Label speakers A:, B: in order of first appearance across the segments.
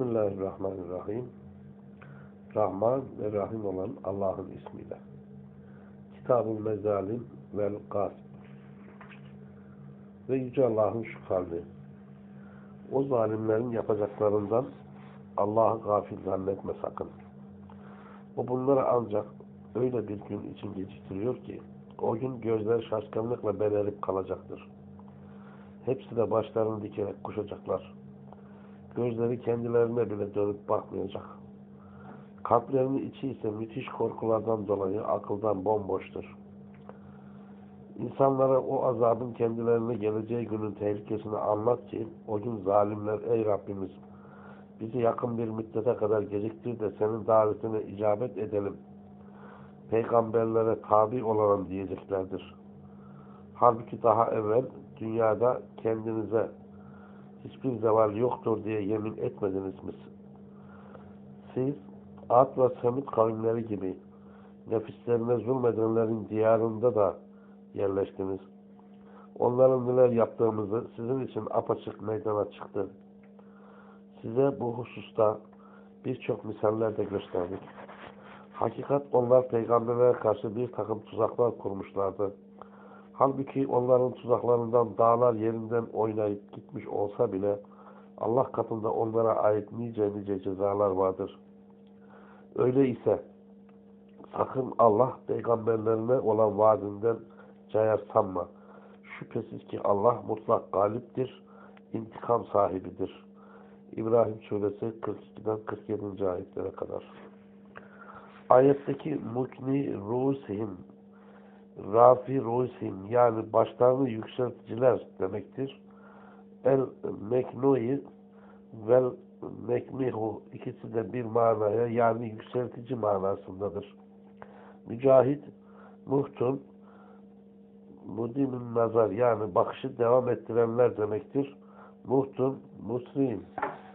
A: Bismillahirrahmanirrahim. Rahman ve Rahim olan Allah'ın ismiyle. Kitab-ı Mezalim vel Gasp. Ve Yüce Allah'ın şu kavli. O zalimlerin yapacaklarından Allah'ı gafil zannetme sakın. O bunları ancak öyle bir gün için geciktiriyor ki o gün gözler şaşkınlıkla belerip kalacaktır. Hepsi de başlarını dikerek koşacaklar. Gözleri kendilerine bile dönüp bakmayacak. Kalplerinin içi ise müthiş korkulardan dolayı akıldan bomboştur. İnsanlara o azabın kendilerine geleceği günün tehlikesini anlat ki o gün zalimler ey Rabbimiz bizi yakın bir müddete kadar geciktir de senin davetine icabet edelim. Peygamberlere tabi olalım diyeceklerdir. Halbuki daha evvel dünyada kendinize hiçbir zeval yoktur diye yemin etmediniz mi? Siz Ad ve Semud kavimleri gibi nefislerine zulmedenlerin diyarında da yerleştiniz. Onların neler yaptığımızı sizin için apaçık meydana çıktı. Size bu hususta birçok misaller de gösterdik. Hakikat onlar peygamberlere karşı bir takım tuzaklar kurmuşlardı. Halbuki onların tuzaklarından dağlar yerinden oynayıp gitmiş olsa bile Allah katında onlara ait nice nice cezalar vardır. Öyleyse sakın Allah peygamberlerine olan vaadinden cayar sanma. Şüphesiz ki Allah mutlak galiptir, intikam sahibidir. İbrahim Suresi 42'den 47. ayetlere kadar. Ayetteki mukni ruhsihim rafi ruhsihim yani başlarını yükselticiler demektir. El meknui vel mekmihu ikisi de bir manaya yani yükseltici manasındadır. Mücahit muhtun mudimin nazar yani bakışı devam ettirenler demektir. Muhtun muslim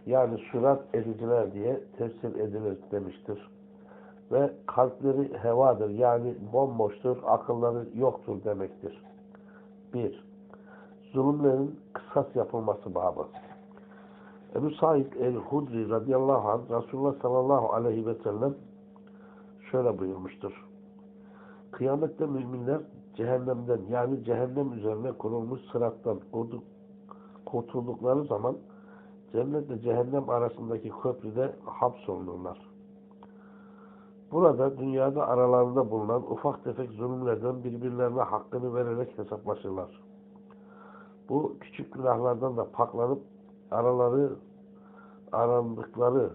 A: yani sürat ediciler diye tefsir edilir demiştir. Ve kalpleri hevadır yani bomboştur, akılları yoktur demektir. 1. Zulümlerin kısas yapılması babı. Ebu Said el-Hudri radıyallahu anh Resulullah sallallahu aleyhi ve sellem şöyle buyurmuştur. Kıyamette müminler cehennemden yani cehennem üzerine kurulmuş sırattan kurtuldukları zaman cennetle cehennem arasındaki köprüde hapsolunurlar. Burada dünyada aralarında bulunan ufak tefek zulümlerden birbirlerine hakkını vererek hesaplaşırlar. Bu küçük günahlardan da paklanıp araları arandıkları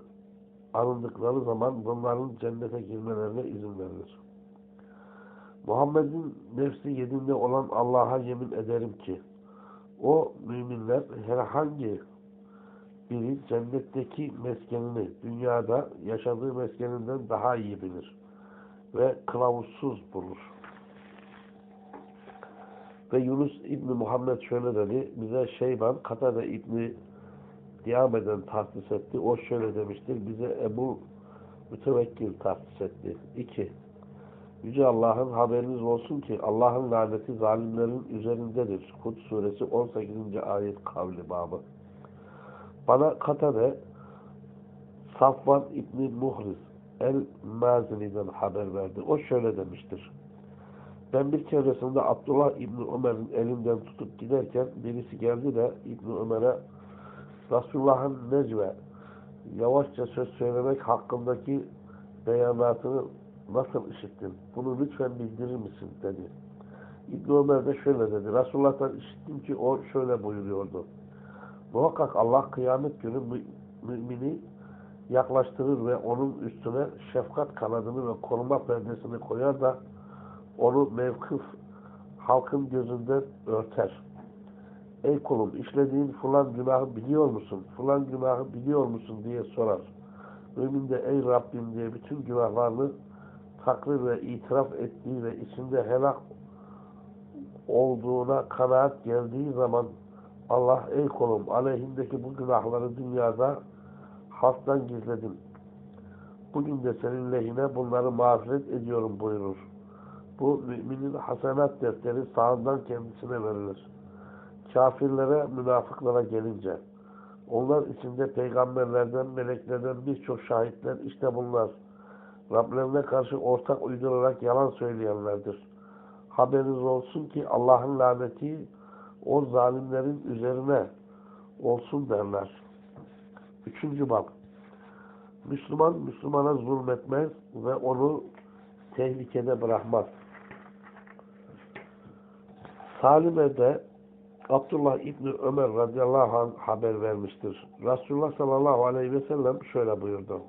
A: arındıkları zaman bunların cennete girmelerine izin verilir. Muhammed'in nefsi yedinde olan Allah'a yemin ederim ki o müminler herhangi biri cennetteki meskenini dünyada yaşadığı meskeninden daha iyi bilir ve kılavuzsuz bulur. Ve Yunus İbni Muhammed şöyle dedi, bize Şeyban, Katade İbni Diyame'den tahsis etti. O şöyle demiştir, bize Ebu Mütevekkil tahsis etti. 2. Yüce Allah'ın haberiniz olsun ki Allah'ın laneti zalimlerin üzerindedir. Hud suresi 18. ayet kavli babı. Bana Katade Safvan İbni Muhriz El-Mazini'den haber verdi. O şöyle demiştir. Ben bir keresinde Abdullah İbni Ömer'in elinden tutup giderken birisi geldi de İbni Ömer'e Resulullah'ın necve yavaşça söz söylemek hakkındaki beyanatını nasıl işittin? Bunu lütfen bildirir misin? dedi. İbni Ömer de şöyle dedi. Resulullah'tan işittim ki o şöyle buyuruyordu. Muhakkak Allah kıyamet günü mümini yaklaştırır ve onun üstüne şefkat kanadını ve koruma perdesini koyar da onu mevkıf halkın gözünden örter. Ey kulum işlediğin falan günahı biliyor musun? Falan günahı biliyor musun diye sorar. Mümin de ey Rabbim diye bütün günahlarını takrir ve itiraf ettiği ve içinde helak olduğuna kanaat geldiği zaman Allah ey kulum aleyhindeki bu günahları dünyada halktan gizledim. Bugün de senin lehine bunları mağfiret ediyorum buyurur. Bu müminin hasenat defteri sağından kendisine verilir. Kafirlere, münafıklara gelince Onlar içinde peygamberlerden, meleklerden birçok şahitler işte bunlar. Rablerine karşı ortak uydurarak yalan söyleyenlerdir. Haberiniz olsun ki Allah'ın laneti o zalimlerin üzerine olsun derler. Üçüncü bab. Müslüman Müslümana zulmetmez ve onu tehlikede bırakmaz. Salim'e de Abdullah İbni Ömer radıyallahu anh haber vermiştir. Resulullah sallallahu aleyhi ve sellem şöyle buyurdu.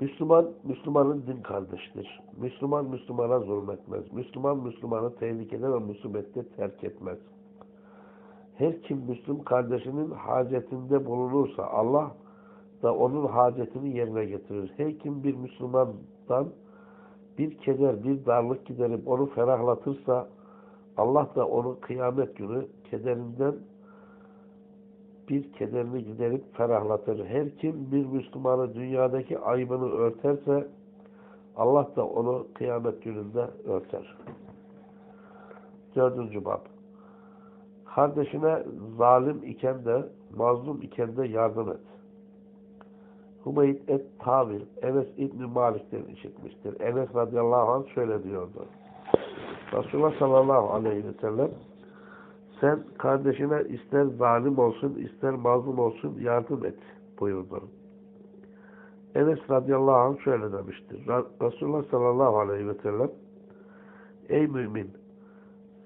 A: Müslüman, Müslümanın din kardeştir. Müslüman, Müslümana zulmetmez. Müslüman, Müslümanı tehlikede ve musibette terk etmez. Her kim Müslüm kardeşinin hacetinde bulunursa Allah da onun hacetini yerine getirir. Her kim bir Müslümandan bir keder, bir darlık giderip onu ferahlatırsa Allah da onu kıyamet günü kederinden bir kederini giderip ferahlatır. Her kim bir Müslümanı dünyadaki ayıbını örterse Allah da onu kıyamet gününde örter. Dördüncü bab. Kardeşine zalim iken de mazlum iken de yardım et. Hümeyd et Tavil Enes İbni Malik'ten işitmiştir. Enes radıyallahu anh şöyle diyordu. Resulullah sallallahu aleyhi ve sellem sen kardeşine ister zalim olsun ister mazlum olsun yardım et buyurdu. Enes radıyallahu anh şöyle demiştir. Resulullah sallallahu aleyhi ve sellem Ey mümin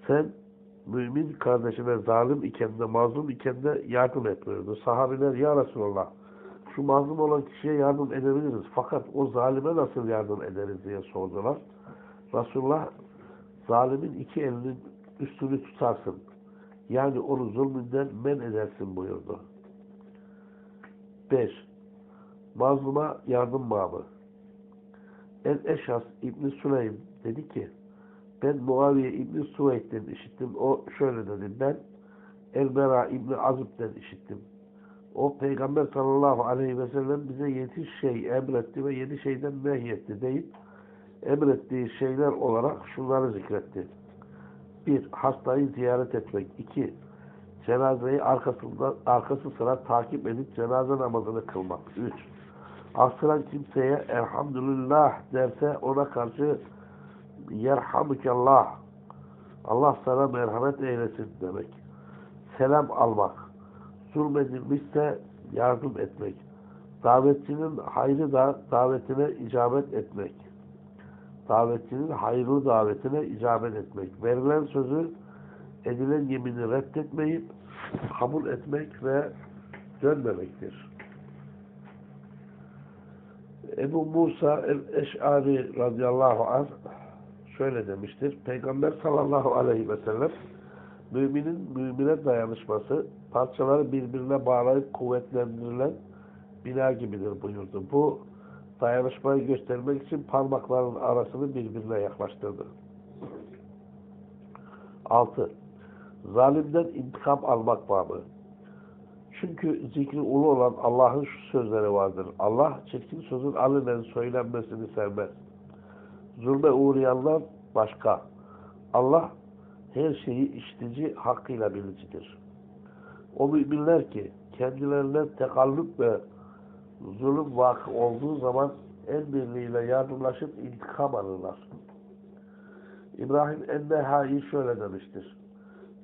A: sen mümin kardeşine zalim iken de mazlum iken de yardım et buyurdu. Sahabiler ya Resulallah şu mazlum olan kişiye yardım edebiliriz. Fakat o zalime nasıl yardım ederiz diye sordular. Resulullah zalimin iki elinin üstünü tutarsın. Yani onu zulmünden men edersin buyurdu. 5. Mazluma yardım babı. El-Eşas İbni Süleym dedi ki ben Muaviye İbni Suveyd'den işittim. O şöyle dedi. Ben El-Bera İbni Azib'den işittim. O Peygamber sallallahu aleyhi ve sellem bize yedi şey emretti ve yedi şeyden nehyetti deyip emrettiği şeyler olarak şunları zikretti. Bir, hastayı ziyaret etmek. İki, cenazeyi arkasında, arkası sıra takip edip cenaze namazını kılmak. Üç, asılan kimseye elhamdülillah derse ona karşı yerhamükallah Allah sana merhamet eylesin demek. Selam almak. Zulmedilmişse yardım etmek. Davetçinin hayrı da davetine icabet etmek. Davetçinin hayırlı davetine icabet etmek. Verilen sözü edilen yemini reddetmeyip kabul etmek ve dönmemektir. Ebu Musa el-Eş'ari radıyallahu anh şöyle demiştir. Peygamber sallallahu aleyhi ve sellem müminin mümine dayanışması parçaları birbirine bağlayıp kuvvetlendirilen bina gibidir buyurdu. Bu dayanışmayı göstermek için parmakların arasını birbirine yaklaştırdı. 6. Zalimden intikam almak babı. Çünkü zikri ulu olan Allah'ın şu sözleri vardır. Allah çirkin sözün alenen söylenmesini sevmez. Zulme uğrayanlar başka. Allah her şeyi işitici hakkıyla bilicidir. O müminler ki kendilerine tekallüp ve zulüm vakı olduğu zaman el birliğiyle yardımlaşıp intikam alırlar. İbrahim Ennehai şöyle demiştir.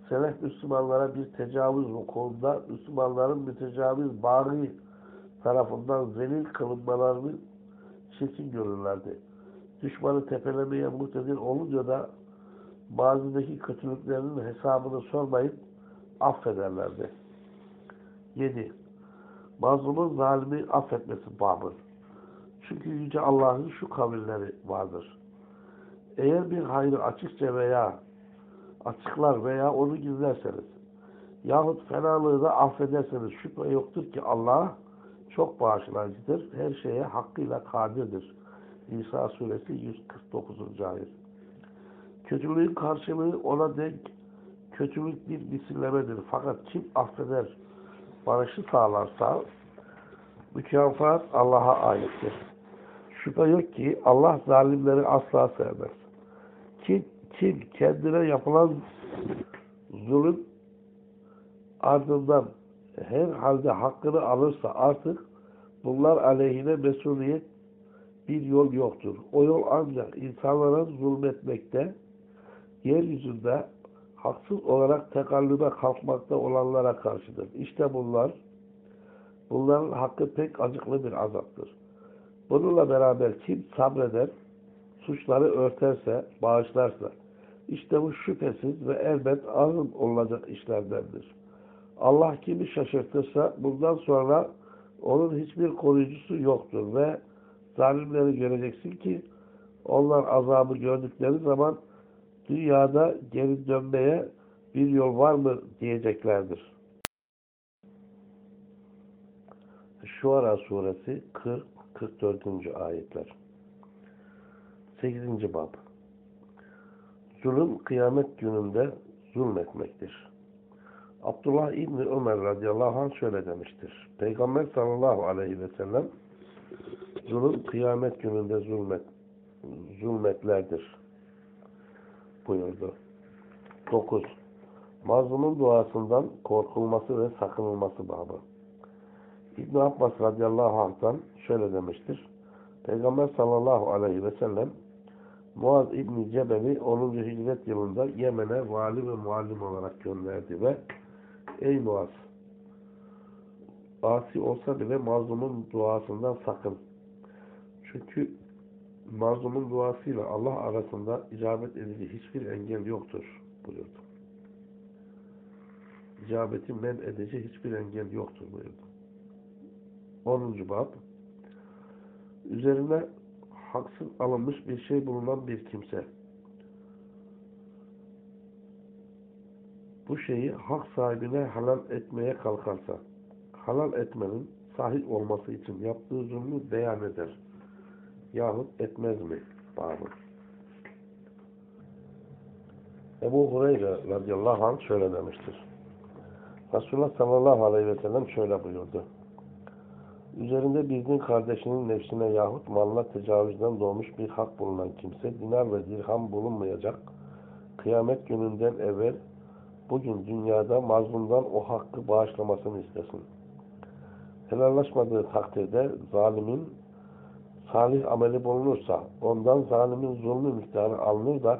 A: Selef Müslümanlara bir tecavüz vukuunda Müslümanların mütecaviz bari tarafından zelil kılınmalarını çirkin görürlerdi. Düşmanı tepelemeye muhtedir olunca da bazıdaki kötülüklerinin hesabını sormayıp affederlerdi. 7. Mazlumun zalimi affetmesi babı. Çünkü Yüce Allah'ın şu kavilleri vardır. Eğer bir hayrı açıkça veya açıklar veya onu gizlerseniz yahut fenalığı da affederseniz şüphe yoktur ki Allah çok bağışlayıcıdır. Her şeye hakkıyla kadirdir. İsa suresi 149. ayet. Kötülüğün karşılığı ona denk kötülük bir misillemedir. Fakat kim affeder, barışı sağlarsa mükafat Allah'a aittir. Şüphe yok ki Allah zalimleri asla sevmez. Kim, kim kendine yapılan zulüm ardından her halde hakkını alırsa artık bunlar aleyhine mesuliyet bir yol yoktur. O yol ancak insanlara zulmetmekte, yeryüzünde haksız olarak tekallübe kalkmakta olanlara karşıdır. İşte bunlar, bunların hakkı pek acıklı bir azaptır. Bununla beraber kim sabreder, suçları örterse, bağışlarsa, işte bu şüphesiz ve elbet ağır olacak işlerdendir. Allah kimi şaşırtırsa bundan sonra onun hiçbir koruyucusu yoktur ve zalimleri göreceksin ki onlar azabı gördükleri zaman dünyada geri dönmeye bir yol var mı diyeceklerdir. Şuara suresi 40-44. ayetler 8. bab Zulüm kıyamet gününde zulmetmektir. Abdullah İbni Ömer radıyallahu anh şöyle demiştir. Peygamber sallallahu aleyhi ve sellem zulüm kıyamet gününde zulmet, zulmetlerdir buyurdu. 9. Mazlumun duasından korkulması ve sakınılması babı. İbn Abbas radıyallahu anh'tan şöyle demiştir. Peygamber sallallahu aleyhi ve sellem Muaz İbni Cebel'i 10. hicret yılında Yemen'e vali ve muallim olarak gönderdi ve Ey Muaz! Asi olsa bile mazlumun duasından sakın. Çünkü mazlumun duasıyla Allah arasında icabet edici hiçbir engel yoktur buyurdu. İcabeti men edici hiçbir engel yoktur buyurdu. 10. bab Üzerine haksız alınmış bir şey bulunan bir kimse bu şeyi hak sahibine halal etmeye kalkarsa halal etmenin sahih olması için yaptığı zulmü beyan eder. Yahut etmez mi? Babı. Ebu Hureyre radıyallahu anh şöyle demiştir. Resulullah sallallahu aleyhi ve sellem şöyle buyurdu. Üzerinde bir din kardeşinin nefsine yahut malına tecavüzden doğmuş bir hak bulunan kimse dinar ve dirham bulunmayacak. Kıyamet gününden evvel bugün dünyada mazlumdan o hakkı bağışlamasını istesin. Helallaşmadığı takdirde zalimin salih ameli bulunursa ondan zalimin zulmü miktarı alınır da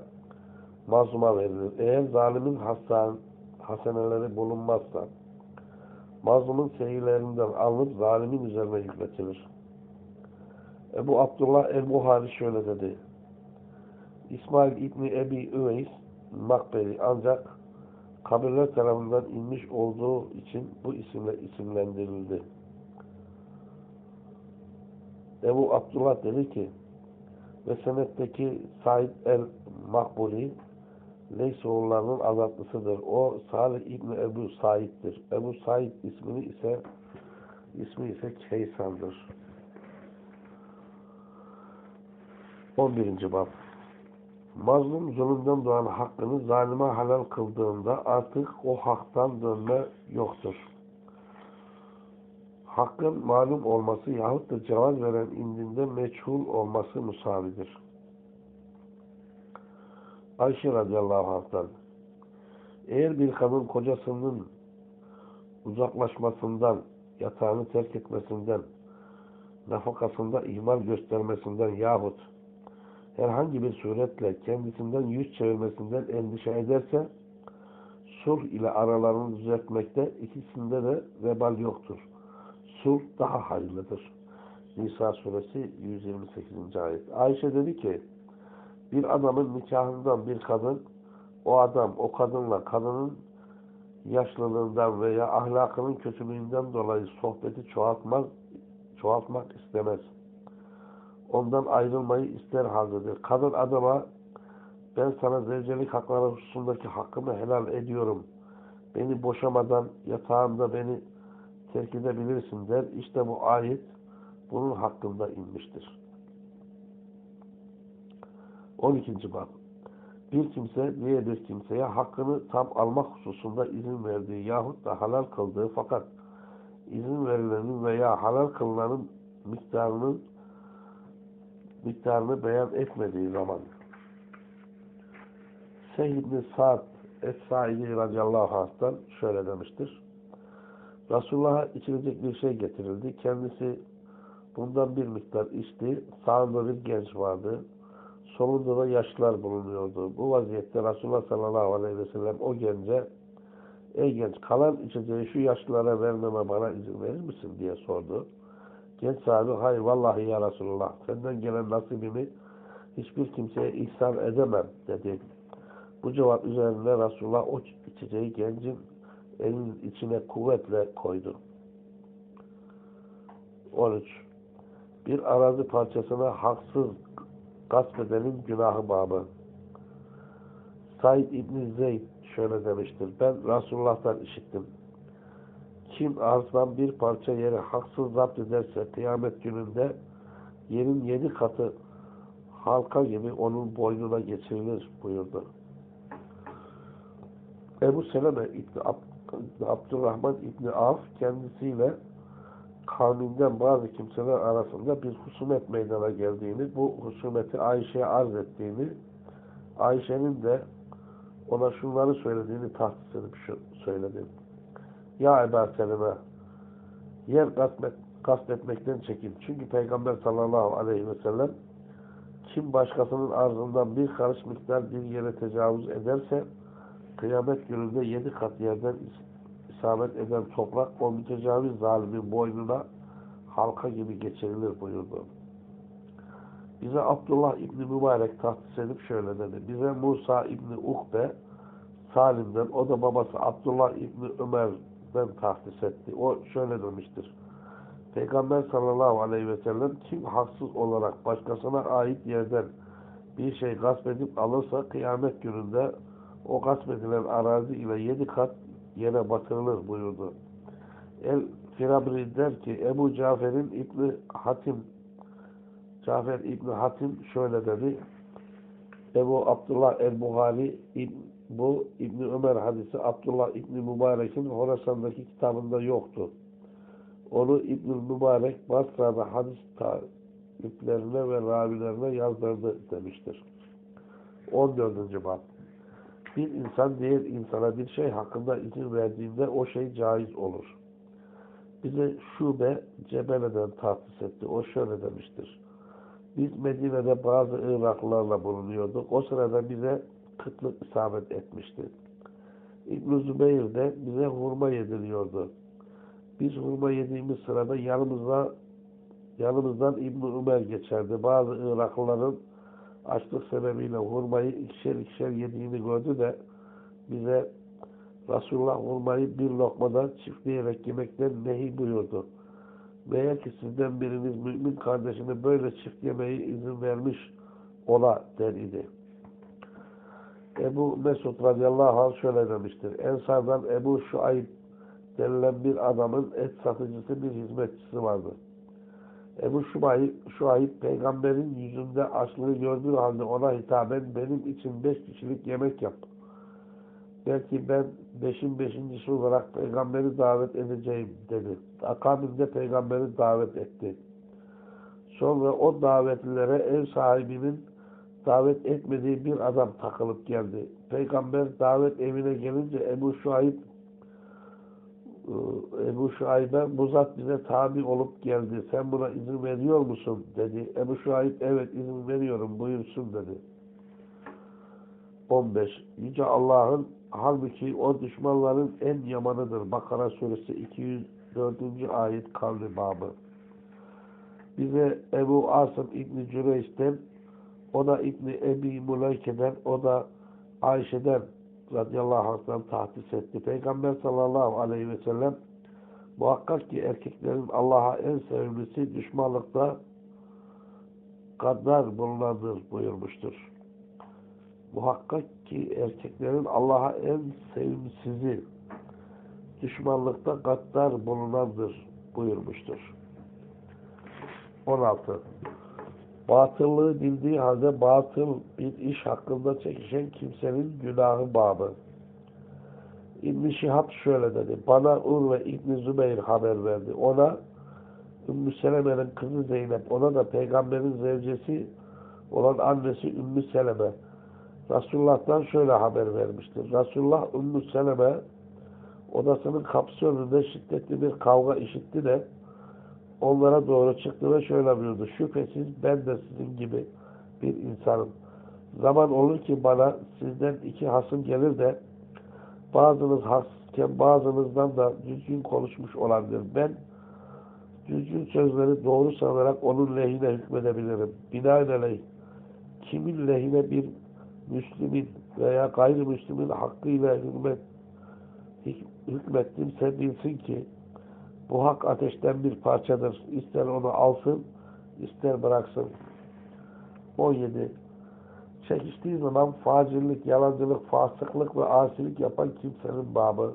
A: mazluma verilir. Eğer zalimin hasan, haseneleri bulunmazsa mazlumun seyirlerinden alınıp zalimin üzerine yükletilir. Ebu Abdullah el-Buhari şöyle dedi. İsmail İbni Ebi Üveys Makberi ancak kabirler tarafından inmiş olduğu için bu isimle isimlendirildi. Ebu Abdullah dedi ki ve senetteki Said el-Makburi Leys oğullarının azaltlısıdır. O Salih İbni Ebu Said'dir. Ebu Said ismini ise ismi ise Keysan'dır. 11. Bab Mazlum zulümden doğan hakkını zalime halal kıldığında artık o haktan dönme yoktur. Hakkın malum olması yahut da cevaz veren indinde meçhul olması musavidir. Ayşe radıyallahu anh'tan eğer bir kadın kocasının uzaklaşmasından, yatağını terk etmesinden, nafakasında ihmal göstermesinden yahut herhangi bir suretle kendisinden yüz çevirmesinden endişe ederse sulh ile aralarını düzeltmekte ikisinde de vebal yoktur. Sulh daha hayırlıdır. Nisa suresi 128. ayet. Ayşe dedi ki bir adamın nikahından bir kadın o adam o kadınla kadının yaşlılığından veya ahlakının kötülüğünden dolayı sohbeti çoğaltmaz, çoğaltmak istemez. Ondan ayrılmayı ister haldedir. Kadın adama ben sana zevcelik hakları hususundaki hakkımı helal ediyorum. Beni boşamadan yatağımda beni terk edebilirsin der. İşte bu ayet bunun hakkında inmiştir. 12. bab Bir kimse diğer bir kimseye hakkını tam almak hususunda izin verdiği yahut da halal kıldığı fakat izin verilenin veya halal kılınanın miktarının miktarını beyan etmediği zaman Seyyid ibn Sa'd Es-Saidi radıyallahu anh'tan şöyle demiştir. Resulullah'a içilecek bir şey getirildi. Kendisi bundan bir miktar içti. Sağında bir genç vardı. Solunda da yaşlılar bulunuyordu. Bu vaziyette Resulullah sallallahu aleyhi ve sellem o gence Ey genç kalan içeceği şu yaşlılara vermeme bana izin verir misin diye sordu. Genç sahibi hayır vallahi ya Resulullah senden gelen nasibimi hiçbir kimseye ihsan edemem dedi. Bu cevap üzerine Resulullah o içeceği gencin elinin içine kuvvetle koydu. 13. Bir arazi parçasına haksız gasp edenin günahı babı. Said İbni Zeyd şöyle demiştir. Ben Resulullah'tan işittim. Kim arzdan bir parça yeri haksız zapt ederse kıyamet gününde yerin yedi katı halka gibi onun boynuna geçirilir buyurdu. Ebu Seleme İbni Ab Abdurrahman İbni Af kendisiyle kavminden bazı kimseler arasında bir husumet meydana geldiğini, bu husumeti Ayşe'ye arz ettiğini, Ayşe'nin de ona şunları söylediğini tahsis edip şu söyledi. Ya Ebu Seleme yer gasp, et, gasp etmekten çekin. Çünkü Peygamber sallallahu aleyhi ve sellem kim başkasının arzından bir karış miktar bir yere tecavüz ederse kıyamet gününde yedi kat yerden isabet eden toprak o mütecaviz zalimin boynuna halka gibi geçirilir buyurdu. Bize Abdullah İbni Mübarek tahsis edip şöyle dedi. Bize Musa İbni Ukbe Salim'den, o da babası Abdullah İbni Ömer'den tahsis etti. O şöyle demiştir. Peygamber sallallahu aleyhi ve sellem kim haksız olarak başkasına ait yerden bir şey gasp edip alırsa kıyamet gününde o gasp edilen arazi ile yedi kat yere batırılır buyurdu. El Firabri der ki Ebu Cafer'in İbni Hatim Cafer İbni Hatim şöyle dedi. Ebu Abdullah el-Buhari bu İbni Ömer hadisi Abdullah İbni Mübarek'in Horasan'daki kitabında yoktu. Onu İbni Mübarek Basra'da hadis taliplerine ve ravilerine yazdırdı demiştir. 14. bab Bir insan diğer insana bir şey hakkında izin verdiğinde o şey caiz olur. Bize şube Cebele'den tahsis etti. O şöyle demiştir. Biz Medine'de bazı Iraklılarla bulunuyorduk. O sırada bize kıtlık isabet etmişti. İbn-i Zübeyir de bize hurma yediriyordu. Biz hurma yediğimiz sırada yanımızda yanımızdan İbn Ömer geçerdi. Bazı Iraklıların açlık sebebiyle hurmayı ikişer ikişer yediğini gördü de bize Resulullah hurmayı bir lokmada çiftleyerek yemekten nehi buyurdu. Meğer ki sizden biriniz mümin kardeşine böyle çift yemeği izin vermiş ola der idi. Ebu Mesud radıyallahu anh şöyle demiştir. Ensardan Ebu Şuayb denilen bir adamın et satıcısı bir hizmetçisi vardı. Ebu Şuayb, peygamberin yüzünde açlığı gördüğü halde ona hitaben benim için beş kişilik yemek yap. Belki ben beşin beşincisi olarak peygamberi davet edeceğim dedi. Akabinde peygamberi davet etti. Sonra o davetlilere ev sahibinin davet etmediği bir adam takılıp geldi. Peygamber davet evine gelince Ebu Şuayb Ebu Şuayb'e bu zat bize tabi olup geldi. Sen buna izin veriyor musun? dedi. Ebu Şuayb evet izin veriyorum buyursun dedi. 15. Yüce Allah'ın halbuki o düşmanların en yamanıdır. Bakara suresi 204. ayet kavli babı. Bize Ebu Asım İbni Cüreyş'ten o da İbni Ebi Muleyke'den o da Ayşe'den radıyallahu anh'tan tahsis etti. Peygamber sallallahu aleyhi ve sellem muhakkak ki erkeklerin Allah'a en sevimlisi düşmanlıkta kadar bulunandır buyurmuştur. Muhakkak ki erkeklerin Allah'a en sevimsizi düşmanlıkta gaddar bulunandır buyurmuştur. 16. Batıllığı bildiği halde batıl bir iş hakkında çekişen kimsenin günahı babı. İbn-i Şihab şöyle dedi. Bana Urve İbn-i Zübeyir haber verdi. Ona Ümmü Seleme'nin kızı Zeynep, ona da peygamberin zevcesi olan annesi Ümmü Seleme Resulullah'tan şöyle haber vermiştir. Resulullah Ümmü Seleme odasının kapısı önünde şiddetli bir kavga işitti de onlara doğru çıktı ve şöyle buyurdu. Şüphesiz ben de sizin gibi bir insanım. Zaman olur ki bana sizden iki hasım gelir de bazınız haksızken bazınızdan da düzgün konuşmuş olabilir. Ben düzgün sözleri doğru sanarak onun lehine hükmedebilirim. Binaenaleyh kimin lehine bir Müslümin veya gayrimüslimin hakkıyla hükmet, hükmettimse bilsin ki bu hak ateşten bir parçadır. İster onu alsın, ister bıraksın. 17. Çekiştiği zaman facirlik, yalancılık, fasıklık ve asilik yapan kimsenin babı.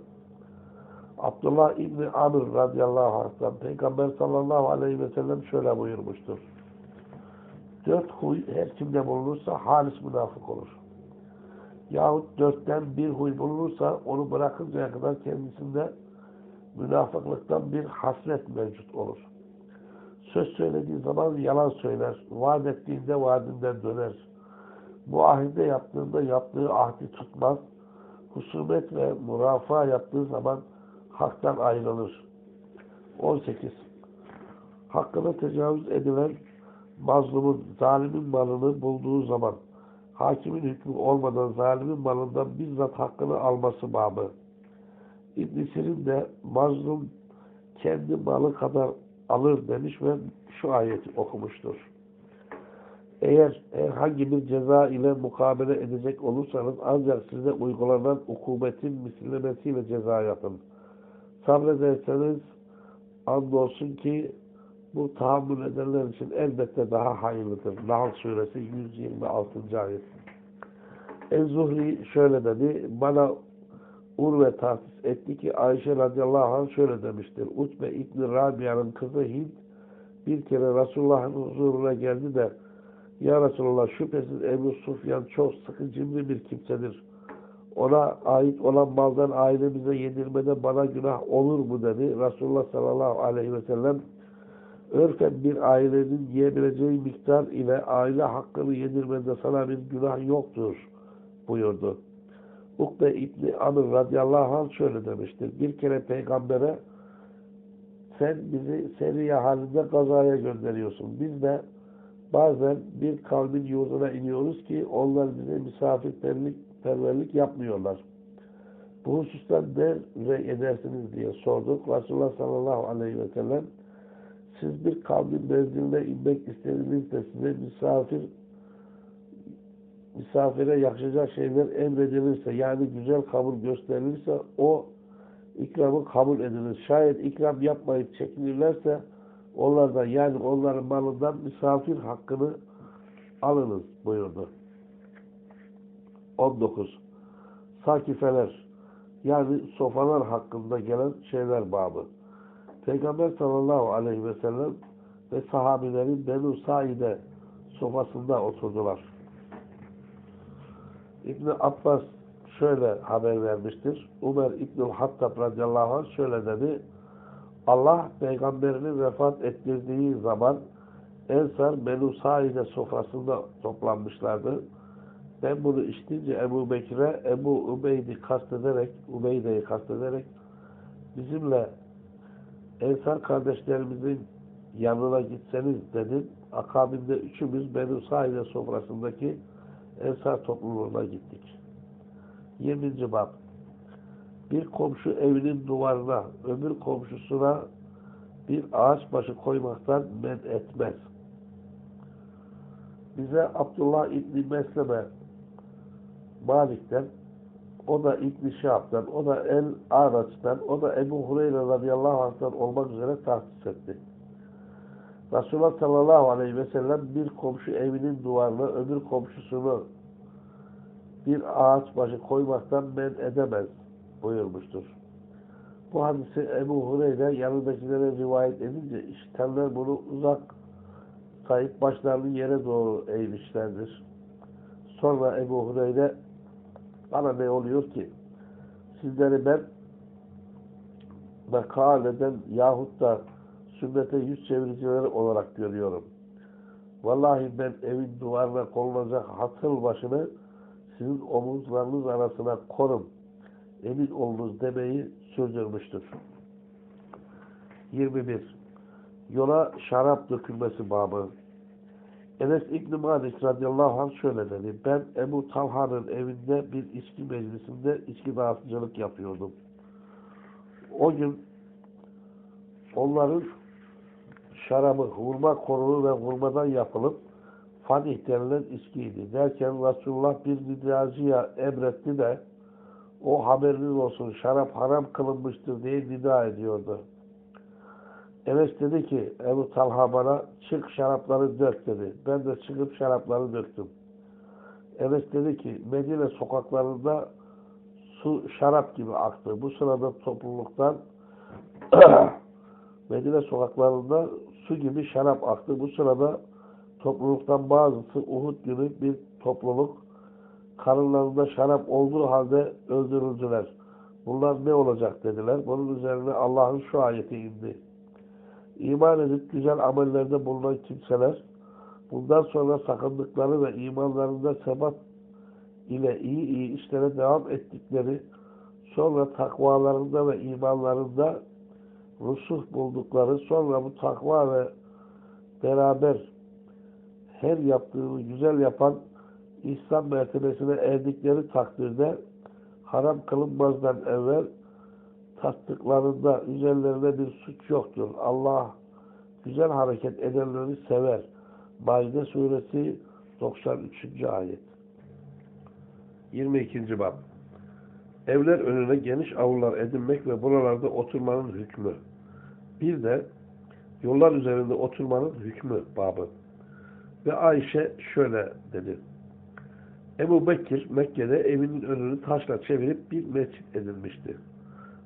A: Abdullah İbni Amr radıyallahu anh'tan Peygamber sallallahu aleyhi ve sellem şöyle buyurmuştur. Dört huy her kimde bulunursa halis münafık olur. Yahut dörtten bir huy bulunursa onu bırakıncaya kadar kendisinde münafıklıktan bir hasret mevcut olur. Söz söylediği zaman yalan söyler. Vaat ettiğinde vaadinden döner. Muahide yaptığında yaptığı ahdi tutmaz. Husumet ve murafa yaptığı zaman haktan ayrılır. 18. Hakkına tecavüz edilen mazlumun, zalimin malını bulduğu zaman hakimin hükmü olmadan zalimin malından bizzat hakkını alması babı. İbn Sirin de mazlum kendi malı kadar alır demiş ve şu ayeti okumuştur. Eğer herhangi bir ceza ile mukabele edecek olursanız ancak size uygulanan ukubetin mislemesiyle ceza yapın. Sabrederseniz andolsun ki bu tahammül edenler için elbette daha hayırlıdır. Nahl suresi 126. ayet. El-Zuhri şöyle dedi. Bana Urve tahsis etti ki Ayşe radıyallahu anh şöyle demiştir. Utbe İbni Rabia'nın kızı Hind bir kere Resulullah'ın huzuruna geldi de Ya Resulullah şüphesiz Ebu Sufyan çok sıkı cimri bir kimsedir. Ona ait olan maldan ailemize yedirmede bana günah olur mu dedi. Resulullah sallallahu aleyhi ve sellem örfen bir ailenin yiyebileceği miktar ile aile hakkını yedirmede sana bir günah yoktur buyurdu. Ukbe İbni Amr radıyallahu anh şöyle demiştir. Bir kere peygambere sen bizi seriye halinde gazaya gönderiyorsun. Biz de bazen bir kavmin yurduna iniyoruz ki onlar bize misafirperverlik perverlik yapmıyorlar. Bu hususta ne edersiniz diye sorduk. Resulullah sallallahu aleyhi ve sellem siz bir kavmin menziline inmek istediğinizde size misafir misafire yakışacak şeyler emredilirse yani güzel kabul gösterilirse o ikramı kabul edilir. Şayet ikram yapmayıp çekinirlerse onlardan yani onların malından misafir hakkını alınız buyurdu. 19. Sakifeler yani sofalar hakkında gelen şeyler babı. Peygamber sallallahu aleyhi ve sellem ve sahabilerin Benu Saide sofasında oturdular. İbn Abbas şöyle haber vermiştir. Umer İbnül Hattab radıyallahu anh şöyle dedi. Allah peygamberini vefat ettirdiği zaman Ensar Benu Saide sofrasında toplanmışlardı. Ben bunu işitince Ebu Bekir'e Ebu Ubeydi kastederek, Ubeyde'yi kastederek bizimle Ensar kardeşlerimizin yanına gitseniz dedim. Akabinde üçümüz Benu Saide sofrasındaki Ensar topluluğuna gittik. 20. bab Bir komşu evinin duvarına, öbür komşusuna bir ağaç başı koymaktan men etmez. Bize Abdullah İbni Mesleme Malik'ten, o da İbn-i Şahab'dan, o da El-Araç'tan, o da Ebu Hureyre radıyallahu anh'tan olmak üzere tahsis etti. Resulullah sallallahu aleyhi ve sellem bir komşu evinin duvarına öbür komşusunu bir ağaç başı koymaktan men edemez buyurmuştur. Bu hadisi Ebu Hureyre yanındakilere rivayet edince işitenler bunu uzak sayıp başlarını yere doğru eğmişlerdir. Sonra Ebu Hureyre bana ne oluyor ki? Sizleri ben mekaleden yahut da sünnete yüz çeviricileri olarak görüyorum. Vallahi ben evin duvarına konulacak hatıl başını sizin omuzlarınız arasına konum. Emin olunuz demeyi sürdürmüştür. 21. Yola şarap dökülmesi babı. Enes İbn-i Malik radıyallahu anh şöyle dedi. Ben Ebu Talha'nın evinde bir içki meclisinde içki dağıtıcılık yapıyordum. O gün onların şarabı hurma koruğu ve hurmadan yapılıp fadih denilen içkiydi. Derken Resulullah bir nidacıya emretti de o haberiniz olsun şarap haram kılınmıştır diye nida ediyordu. Enes dedi ki Ebu Talha bana çık şarapları dök dedi. Ben de çıkıp şarapları döktüm. Enes dedi ki Medine sokaklarında su şarap gibi aktı. Bu sırada topluluktan Medine sokaklarında su gibi şarap aktı. Bu sırada topluluktan bazısı Uhud günü bir topluluk karınlarında şarap olduğu halde öldürüldüler. Bunlar ne olacak dediler. Bunun üzerine Allah'ın şu ayeti indi. İman edip güzel amellerde bulunan kimseler bundan sonra sakındıkları ve imanlarında sebat ile iyi iyi işlere devam ettikleri sonra takvalarında ve imanlarında rusuh buldukları sonra bu takva ve beraber her yaptığını güzel yapan İslam mertebesine erdikleri takdirde haram kılınmazdan evvel tattıklarında üzerlerine bir suç yoktur. Allah güzel hareket edenleri sever. Maide suresi 93. ayet. 22. bab. Evler önüne geniş avlular edinmek ve buralarda oturmanın hükmü. Bir de yollar üzerinde oturmanın hükmü babı. Ve Ayşe şöyle dedi. Ebu Bekir Mekke'de evinin önünü taşla çevirip bir mescit edilmişti.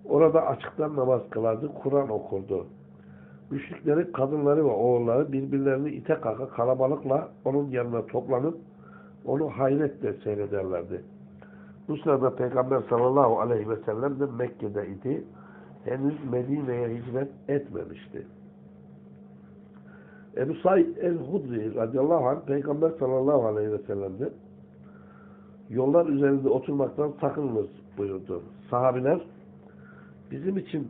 A: Orada açıktan namaz kılardı, Kur'an okurdu. Müşriklerin kadınları ve oğulları birbirlerini ite kaka kalabalıkla onun yanına toplanıp onu hayretle seyrederlerdi. Bu sırada Peygamber sallallahu aleyhi ve sellem de Mekke'de idi. Henüz Medine'ye hicret etmemişti. Ebu Said el-Hudri radıyallahu anh Peygamber sallallahu aleyhi ve sellem'de yollar üzerinde oturmaktan sakınınız buyurdu. Sahabiler bizim için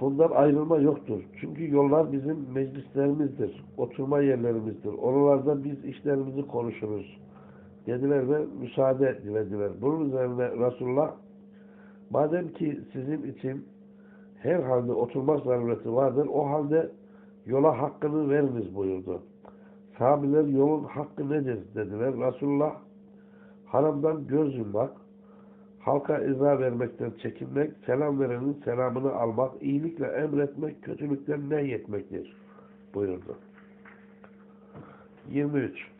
A: bundan ayrılma yoktur. Çünkü yollar bizim meclislerimizdir. Oturma yerlerimizdir. Oralarda biz işlerimizi konuşuruz. Dediler ve müsaade dilediler. Bunun üzerine Resulullah madem ki sizin için her halde oturmak zarureti vardır o halde yola hakkını veriniz buyurdu. Sahabiler yolun hakkı nedir dediler. Resulullah haramdan göz yummak, halka eza vermekten çekinmek, selam verenin selamını almak, iyilikle emretmek, kötülükten nehyetmektir buyurdu. 23.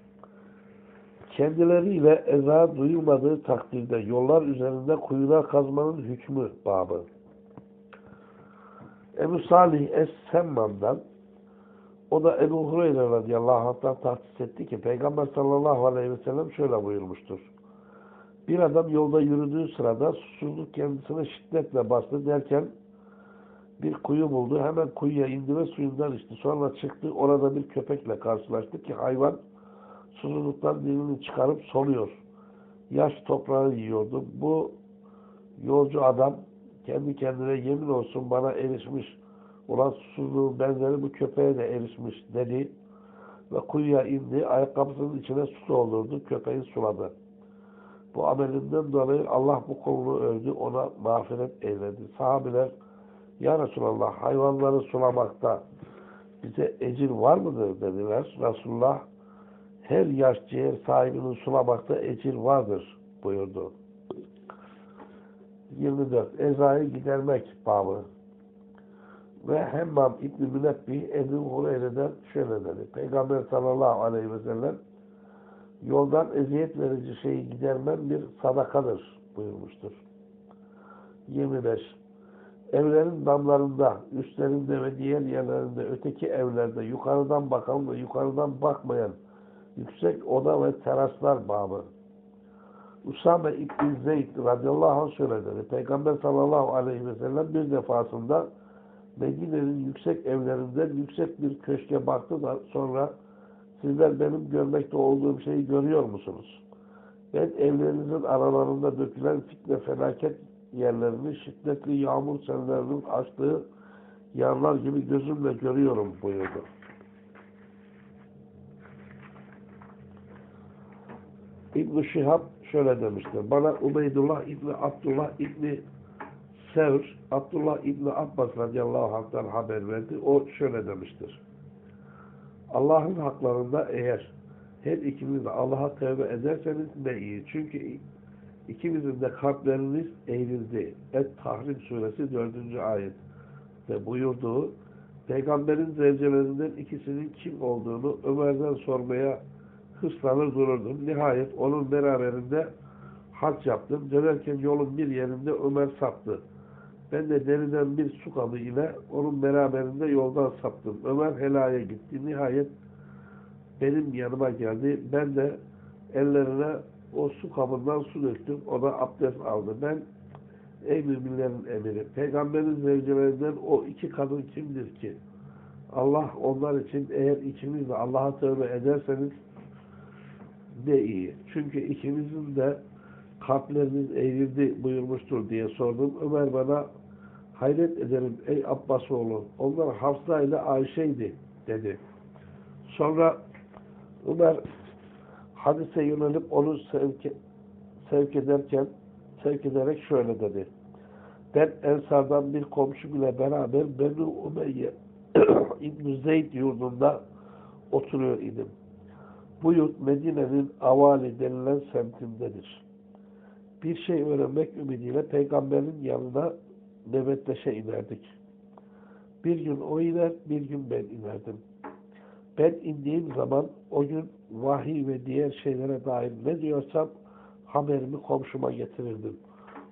A: Kendileriyle eza duyulmadığı takdirde yollar üzerinde kuyular kazmanın hükmü babı. Ebu Salih Es-Semman'dan o da Ebu Hureyre radıyallahu anh'tan tahsis etti ki Peygamber sallallahu aleyhi ve sellem şöyle buyurmuştur. Bir adam yolda yürüdüğü sırada susuzluk kendisine şiddetle bastı derken bir kuyu buldu. Hemen kuyuya indi ve suyundan içti. Sonra çıktı. Orada bir köpekle karşılaştı ki hayvan susuzluktan dilini çıkarıp soluyor. Yaş toprağı yiyordu. Bu yolcu adam kendi kendine yemin olsun bana erişmiş olan susuzluğun benzeri bu köpeğe de erişmiş dedi ve kuyuya indi. Ayakkabısının içine su doldurdu. Köpeği suladı. Bu amelinden dolayı Allah bu kulunu övdü. Ona mağfiret eyledi. Sahabiler Ya Resulallah hayvanları sulamakta bize ecir var mıdır dediler. Resulullah her yaş ciğer sahibinin sulamakta ecir vardır buyurdu. 24. Ezayı gidermek babı. Ve Hemmam İbn-i Münebbi Ebu Hureyre'den şöyle dedi. Peygamber sallallahu aleyhi ve sellem yoldan eziyet verici şeyi gidermen bir sadakadır buyurmuştur. 25. Evlerin damlarında, üstlerinde ve diğer yerlerinde, öteki evlerde, yukarıdan bakan ve yukarıdan bakmayan yüksek oda ve teraslar babı. Usame İbn Zeyd radıyallahu anh şöyle dedi. Peygamber sallallahu aleyhi ve sellem bir defasında Medine'nin yüksek evlerinden yüksek bir köşke baktı da sonra sizler benim görmekte olduğum şeyi görüyor musunuz? Ben evlerinizin aralarında dökülen fitne felaket yerlerini şiddetli yağmur sellerinin açtığı yanlar gibi gözümle görüyorum buyurdu. İbn Şihab şöyle demiştir. Bana Ubeydullah İbni Abdullah İbni Sevr, Abdullah İbni Abbas radıyallahu anh'tan haber verdi. O şöyle demiştir. Allah'ın haklarında eğer her ikiniz de Allah'a tevbe ederseniz ne iyi. Çünkü ikimizin de kalpleriniz eğrildi. Et-Tahrim suresi 4. ayet ve buyurduğu Peygamberin zevcelerinden ikisinin kim olduğunu Ömer'den sormaya hırslanır dururdum. Nihayet onun beraberinde hac yaptım. Dönerken yolun bir yerinde Ömer saptı. Ben de deriden bir su kabı ile onun beraberinde yoldan saptım. Ömer helaya gitti. Nihayet benim yanıma geldi. Ben de ellerine o su kabından su döktüm. O da abdest aldı. Ben ey müminlerin emiri, peygamberin zevcelerinden o iki kadın kimdir ki? Allah onlar için eğer ikiniz de Allah'a tövbe ederseniz de iyi. Çünkü ikimizin de kalpleriniz eğrildi buyurmuştur diye sordum. Ömer bana hayret ederim ey Abbas oğlu. Onlar Hafsa ile Ayşe'ydi dedi. Sonra Ömer hadise yönelip onu sevk, sevk ederken sevk ederek şöyle dedi. Ben Ensar'dan bir komşum ile beraber Benu Umeyye İbn Zeyd yurdunda oturuyor idim. Bu yurt Medine'nin Avali denilen semtindedir. Bir şey öğrenmek ümidiyle peygamberin yanına nöbetleşe inerdik. Bir gün o iner, bir gün ben inerdim. Ben indiğim zaman o gün vahiy ve diğer şeylere dair ne diyorsam haberimi komşuma getirirdim.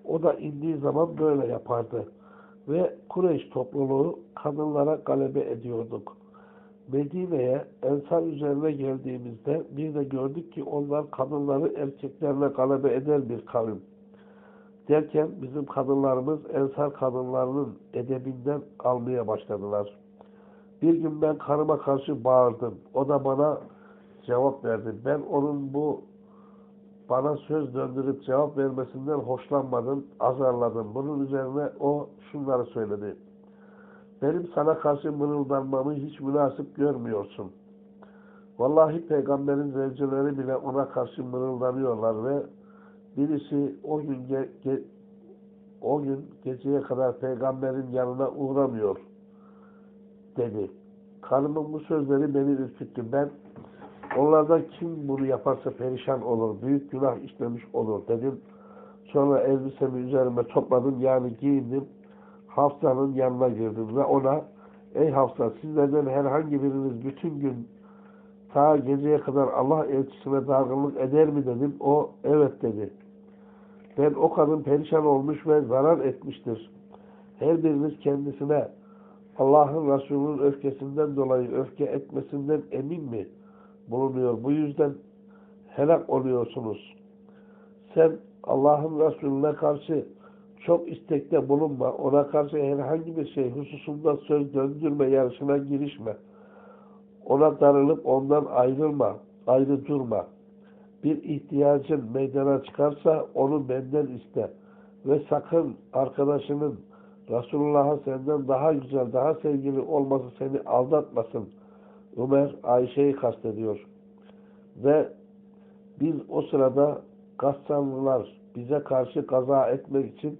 A: O da indiği zaman böyle yapardı. Ve Kureyş topluluğu kadınlara galebe ediyorduk. Medine'ye ensar üzerine geldiğimizde bir de gördük ki onlar kadınları erkeklerle galebe eder bir kavim. Derken bizim kadınlarımız ensar kadınlarının edebinden almaya başladılar. Bir gün ben karıma karşı bağırdım. O da bana cevap verdi. Ben onun bu bana söz döndürüp cevap vermesinden hoşlanmadım, azarladım. Bunun üzerine o şunları söyledi. Benim sana karşı mırıldanmamı hiç münasip görmüyorsun. Vallahi peygamberin zevceleri bile ona karşı mırıldanıyorlar ve birisi o gün ge ge o gün geceye kadar peygamberin yanına uğramıyor dedi. Karımın bu sözleri beni ürküttü. Ben onlardan kim bunu yaparsa perişan olur, büyük günah işlemiş olur dedim. Sonra elbisemi üzerime topladım yani giyindim. Hafsa'nın yanına girdim ve ona ey Hafsa sizlerden herhangi biriniz bütün gün ta geceye kadar Allah elçisine dargınlık eder mi dedim. O evet dedi. Ben o kadın perişan olmuş ve zarar etmiştir. Her biriniz kendisine Allah'ın Resulü'nün öfkesinden dolayı öfke etmesinden emin mi bulunuyor? Bu yüzden helak oluyorsunuz. Sen Allah'ın Resulüne karşı çok istekte bulunma. Ona karşı herhangi bir şey hususunda söz döndürme yarışına girişme. Ona darılıp ondan ayrılma, ayrı durma. Bir ihtiyacın meydana çıkarsa onu benden iste. Ve sakın arkadaşının Resulullah'a senden daha güzel, daha sevgili olması seni aldatmasın. Ömer Ayşe'yi kastediyor. Ve biz o sırada Gassanlılar bize karşı kaza etmek için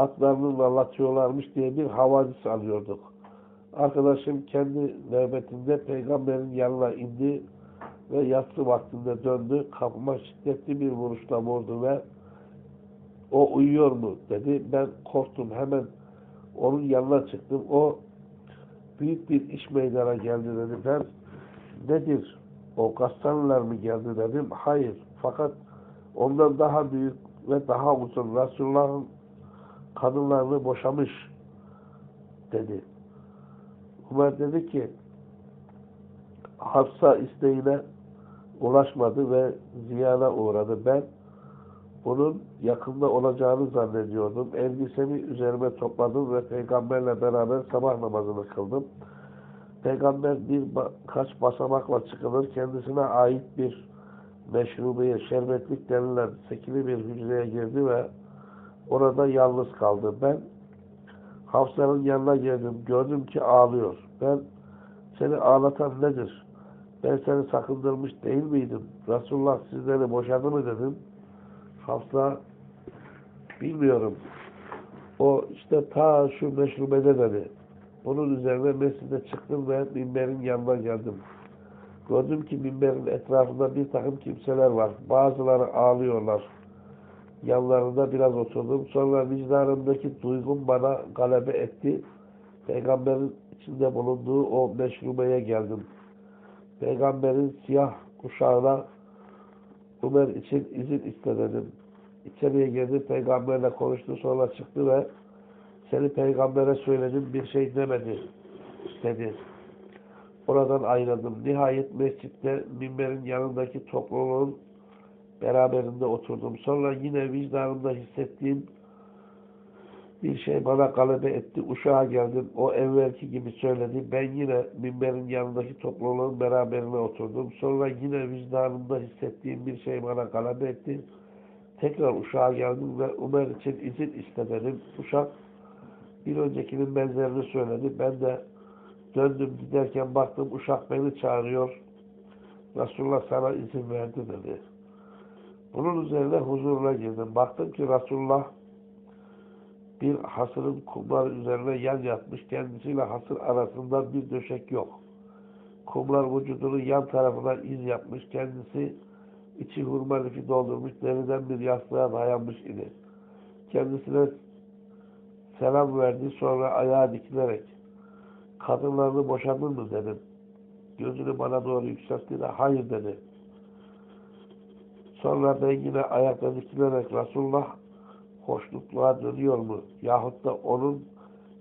A: atlarını anlatıyorlarmış diye bir havadis alıyorduk. Arkadaşım kendi nöbetinde peygamberin yanına indi ve yatsı vaktinde döndü. Kapıma şiddetli bir vuruşla vurdu ve o uyuyor mu dedi. Ben korktum. Hemen onun yanına çıktım. O büyük bir iş meydana geldi dedi. Ben nedir? O Gassanlılar mı geldi dedim. Hayır. Fakat ondan daha büyük ve daha uzun Resulullah'ın kadınlarını boşamış dedi. Ömer dedi ki Hafsa isteğine ulaşmadı ve ziyana uğradı. Ben bunun yakında olacağını zannediyordum. Elbisemi üzerime topladım ve peygamberle beraber sabah namazını kıldım. Peygamber bir kaç basamakla çıkılır, kendisine ait bir meşrubiye, şerbetlik denilen sekili bir hücreye girdi ve Orada yalnız kaldı. Ben Hafsa'nın yanına geldim. Gördüm ki ağlıyor. Ben seni ağlatan nedir? Ben seni sakındırmış değil miydim? Resulullah sizleri boşadı mı dedim. Hafsa bilmiyorum. O işte ta şu meşrubede dedi. Bunun üzerine mescide çıktım ve minberin yanına geldim. Gördüm ki minberin etrafında bir takım kimseler var. Bazıları ağlıyorlar. Yanlarında biraz oturdum. Sonra vicdanımdaki duygum bana galebe etti. Peygamberin içinde bulunduğu o meşrubeye geldim. Peygamberin siyah kuşağına Ömer için izin istedim. İçeriye girdi, peygamberle konuştu, sonra çıktı ve seni peygambere söyledim, bir şey demedi dedi. Oradan ayrıldım. Nihayet mescitte minberin yanındaki topluluğun beraberinde oturdum. Sonra yine vicdanımda hissettiğim bir şey bana galebe etti. Uşağa geldim. O evvelki gibi söyledi. Ben yine minberin yanındaki topluluğun beraberine oturdum. Sonra yine vicdanımda hissettiğim bir şey bana galebe etti. Tekrar uşağa geldim ve Ömer için izin istedim. Uşak bir öncekinin benzerini söyledi. Ben de döndüm giderken baktım uşak beni çağırıyor. Resulullah sana izin verdi dedi. Bunun üzerine huzuruna girdim. Baktım ki Resulullah bir hasırın kumlar üzerine yan yatmış. Kendisiyle hasır arasında bir döşek yok. Kumlar vücudunu yan tarafına iz yapmış. Kendisi içi hurma lifi doldurmuş. Deriden bir yastığa dayanmış idi. Kendisine selam verdi. Sonra ayağa dikilerek kadınlarını boşadın mı dedim. Gözünü bana doğru yükseltti de hayır dedi. Sonra ben yine ayakta dikilerek Resulullah hoşnutluğa dönüyor mu? Yahut da onun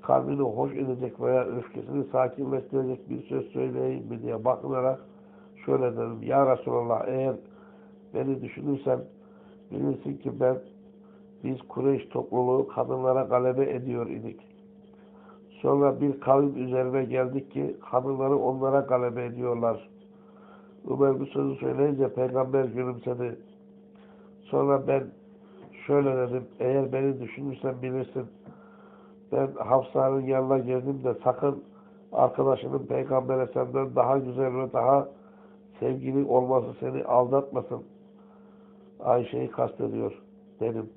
A: kalbini hoş edecek veya öfkesini sakinleştirecek bir söz söyleyeyim mi diye bakınarak şöyle dedim. Ya Resulallah eğer beni düşünürsen bilirsin ki ben biz Kureyş topluluğu kadınlara galebe ediyor idik. Sonra bir kavim üzerine geldik ki kadınları onlara galebe ediyorlar. Ömer bu sözü söyleyince peygamber gülümsedi. Sonra ben şöyle dedim, eğer beni düşünürsen bilirsin. Ben Hafsa'nın yanına girdim de sakın arkadaşının peygambere senden daha güzel ve daha sevgili olması seni aldatmasın. Ayşe'yi kastediyor dedim.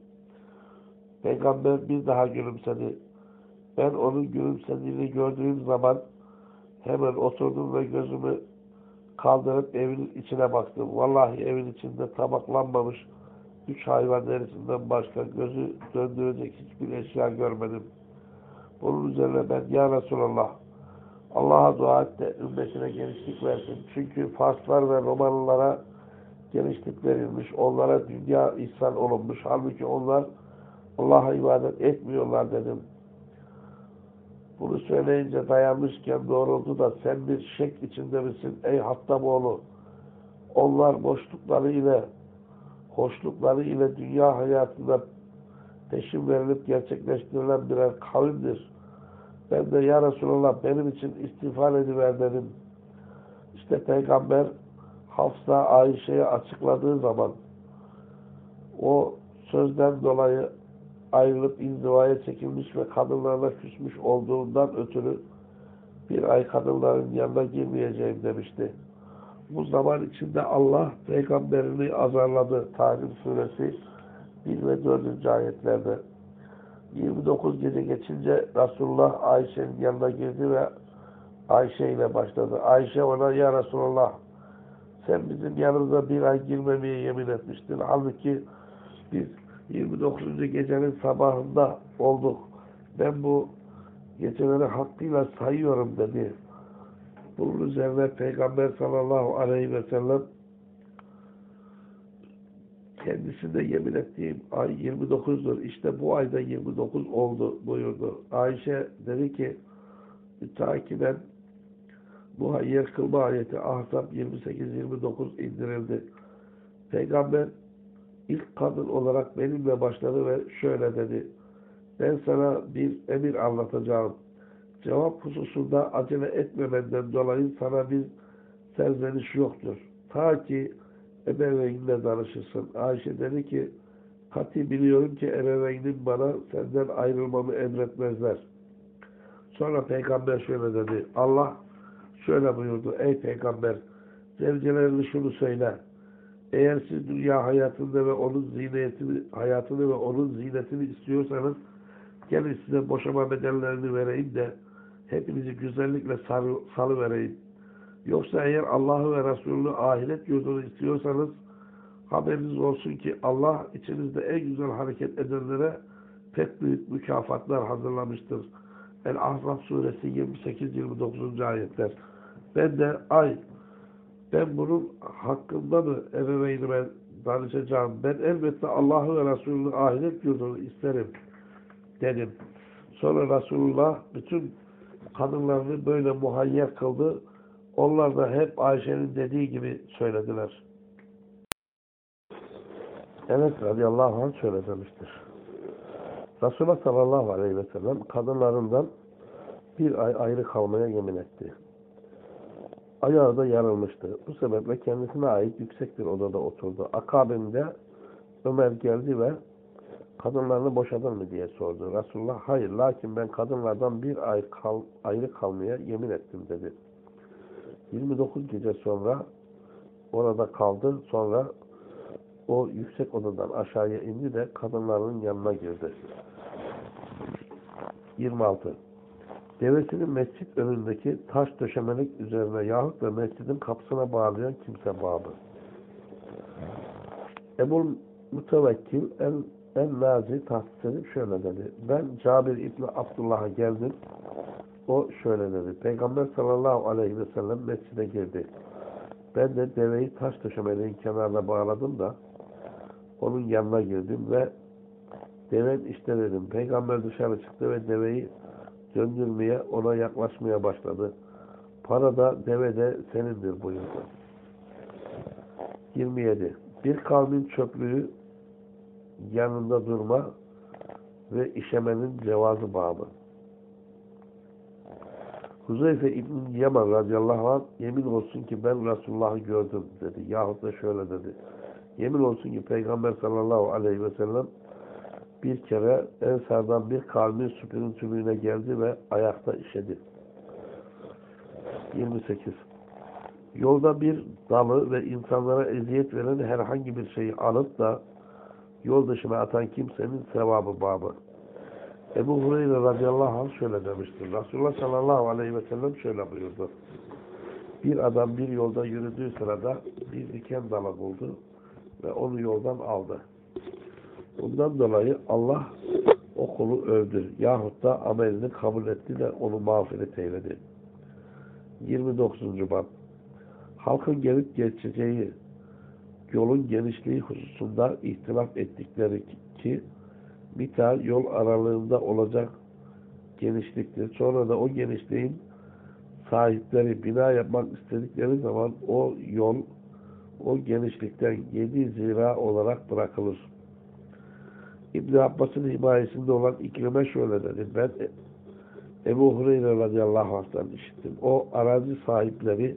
A: Peygamber bir daha gülümsedi. Ben onun gülümsediğini gördüğüm zaman hemen oturdum ve gözümü kaldırıp evin içine baktım. Vallahi evin içinde tabaklanmamış üç hayvan derisinden başka gözü döndürecek hiçbir eşya görmedim. Bunun üzerine ben ya Resulallah Allah'a dua et de ümmetine genişlik versin. Çünkü Farslar ve Romanlılara genişlik verilmiş. Onlara dünya ihsan olunmuş. Halbuki onlar Allah'a ibadet etmiyorlar dedim. Bunu söyleyince dayanmışken doğruldu da sen bir şek içinde misin ey Hattaboğlu? Onlar boşlukları ile hoşlukları ile dünya hayatında peşin verilip gerçekleştirilen birer kavimdir. Ben de ya Resulallah benim için istiğfar ediver dedim. İşte Peygamber Hafsa Ayşe'ye açıkladığı zaman o sözden dolayı ayrılıp inzivaya çekilmiş ve kadınlarla küsmüş olduğundan ötürü bir ay kadınların yanına girmeyeceğim demişti. Bu zaman içinde Allah peygamberini azarladı. Tahrim suresi 1 ve 4. ayetlerde. 29 gece geçince Resulullah Ayşe'nin yanına girdi ve Ayşe ile başladı. Ayşe ona ya Resulullah sen bizim yanımıza bir ay girmemeye yemin etmiştin. Halbuki biz 29. gecenin sabahında olduk. Ben bu geceleri hakkıyla sayıyorum dedi. Bunun üzerine Peygamber sallallahu aleyhi ve sellem kendisinde yemin ettiğim ay 29'dur. İşte bu ayda 29 oldu buyurdu. Ayşe dedi ki takiben bu ay yer kılma ayeti Ahzab 28-29 indirildi. Peygamber ilk kadın olarak benimle başladı ve şöyle dedi. Ben sana bir emir anlatacağım. Cevap hususunda acele etmemenden dolayı sana bir serzeniş yoktur. Ta ki ebeveynle danışırsın. Ayşe dedi ki Kati biliyorum ki ebeveynim bana senden ayrılmamı emretmezler. Sonra peygamber şöyle dedi. Allah şöyle buyurdu. Ey peygamber zevcelerine şunu söyle. Eğer siz dünya hayatında ve onun zinetini, hayatını ve onun zinetini istiyorsanız gelin size boşama bedellerini vereyim de hepinizi güzellikle sarı, salıvereyim. Yoksa eğer Allah'ı ve Resulünü ahiret yurdunu istiyorsanız haberiniz olsun ki Allah içinizde en güzel hareket edenlere pek büyük mükafatlar hazırlamıştır. El-Ahzab suresi 28-29. ayetler. Ben de ay ben bunun hakkında mı ebeveynime danışacağım? Ben elbette Allah'ı ve Resulünü ahiret yurdunu isterim dedim. Sonra Resulullah bütün kadınlarını böyle muhayyer kıldı. Onlar da hep Ayşe'nin dediği gibi söylediler. Evet radıyallahu anh şöyle demiştir. Resulullah sallallahu aleyhi ve sellem kadınlarından bir ay ayrı kalmaya yemin etti. Ayağı da yarılmıştı. Bu sebeple kendisine ait yüksek bir odada oturdu. Akabinde Ömer geldi ve kadınlarını boşadın mı diye sordu. Resulullah hayır lakin ben kadınlardan bir ay kal, ayrı kalmaya yemin ettim dedi. 29 gece sonra orada kaldı. Sonra o yüksek odadan aşağıya indi de kadınların yanına girdi. 26. Devesinin mescit önündeki taş döşemelik üzerine yahut da mescidin kapısına bağlayan kimse babı. Ebul Mütevekkil en, en nazi edip şöyle dedi. Ben Cabir İbni Abdullah'a geldim. O şöyle dedi. Peygamber sallallahu aleyhi ve sellem mescide girdi. Ben de deveyi taş döşemeliğin kenarına bağladım da onun yanına girdim ve devem işte dedim. Peygamber dışarı çıktı ve deveyi döndürmeye, ona yaklaşmaya başladı. Para da deve de senindir buyurdu. 27. Bir kavmin çöplüğü yanında durma ve işemenin cevazı babı. Huzeyfe İbn Yaman radıyallahu anh yemin olsun ki ben Resulullah'ı gördüm dedi. Yahut da şöyle dedi. Yemin olsun ki Peygamber sallallahu aleyhi ve sellem bir kere Ensar'dan bir kavmin süpürüntülüğüne geldi ve ayakta işedi. 28. Yolda bir dalı ve insanlara eziyet veren herhangi bir şeyi alıp da yol dışına atan kimsenin sevabı babı. Ebu Hureyre radıyallahu anh şöyle demiştir. Resulullah sallallahu aleyhi ve sellem şöyle buyurdu. Bir adam bir yolda yürüdüğü sırada bir diken dalı buldu ve onu yoldan aldı. Bundan dolayı Allah o kulu övdü. Yahut da amelini kabul etti de onu mağfiret eyledi. 29. bab Halkın gelip geçeceği yolun genişliği hususunda ihtilaf ettikleri ki mita yol aralığında olacak genişliktir. Sonra da o genişliğin sahipleri bina yapmak istedikleri zaman o yol o genişlikten yedi zira olarak bırakılır. İbn Abbas'ın himayesinde olan İkrim'e şöyle dedi. Ben Ebu Hureyre radıyallahu anh'tan işittim. O arazi sahipleri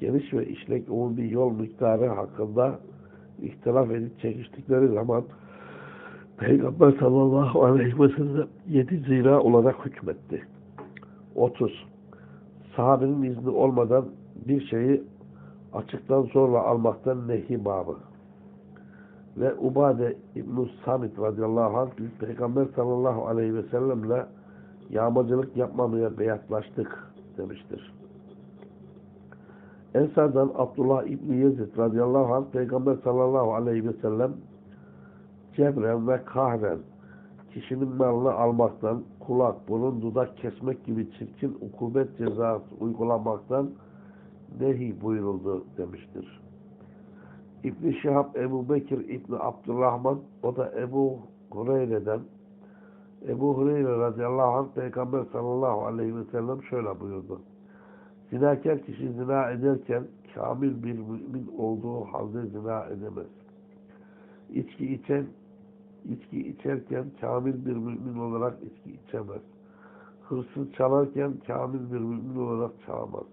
A: geniş ve işlek bir yol miktarı hakkında ihtilaf edip çekiştikleri zaman Peygamber sallallahu aleyhi ve sellem yedi zira olarak hükmetti. 30. Sahabenin izni olmadan bir şeyi açıktan zorla almaktan nehi babı. Ve Ubade İbn-i Samit radıyallahu anh Peygamber sallallahu aleyhi ve sellemle yağmacılık yapmamaya beyatlaştık demiştir. Ensardan Abdullah İbni Yezid radıyallahu anh Peygamber sallallahu aleyhi ve sellem cebren ve kahren kişinin malını almaktan, kulak, burun, dudak kesmek gibi çirkin ukubet cezası uygulamaktan nehi buyuruldu demiştir. İbn Şihab Ebu Bekir İbn Abdurrahman o da Ebu Hureyre'den Ebu Hureyre radıyallahu anh Peygamber sallallahu aleyhi ve sellem şöyle buyurdu. Zinakar kişi zina ederken kamil bir mümin olduğu halde zina edemez. İçki içen içki içerken kamil bir mümin olarak içki içemez. Hırsız çalarken kamil bir mümin olarak çalamaz.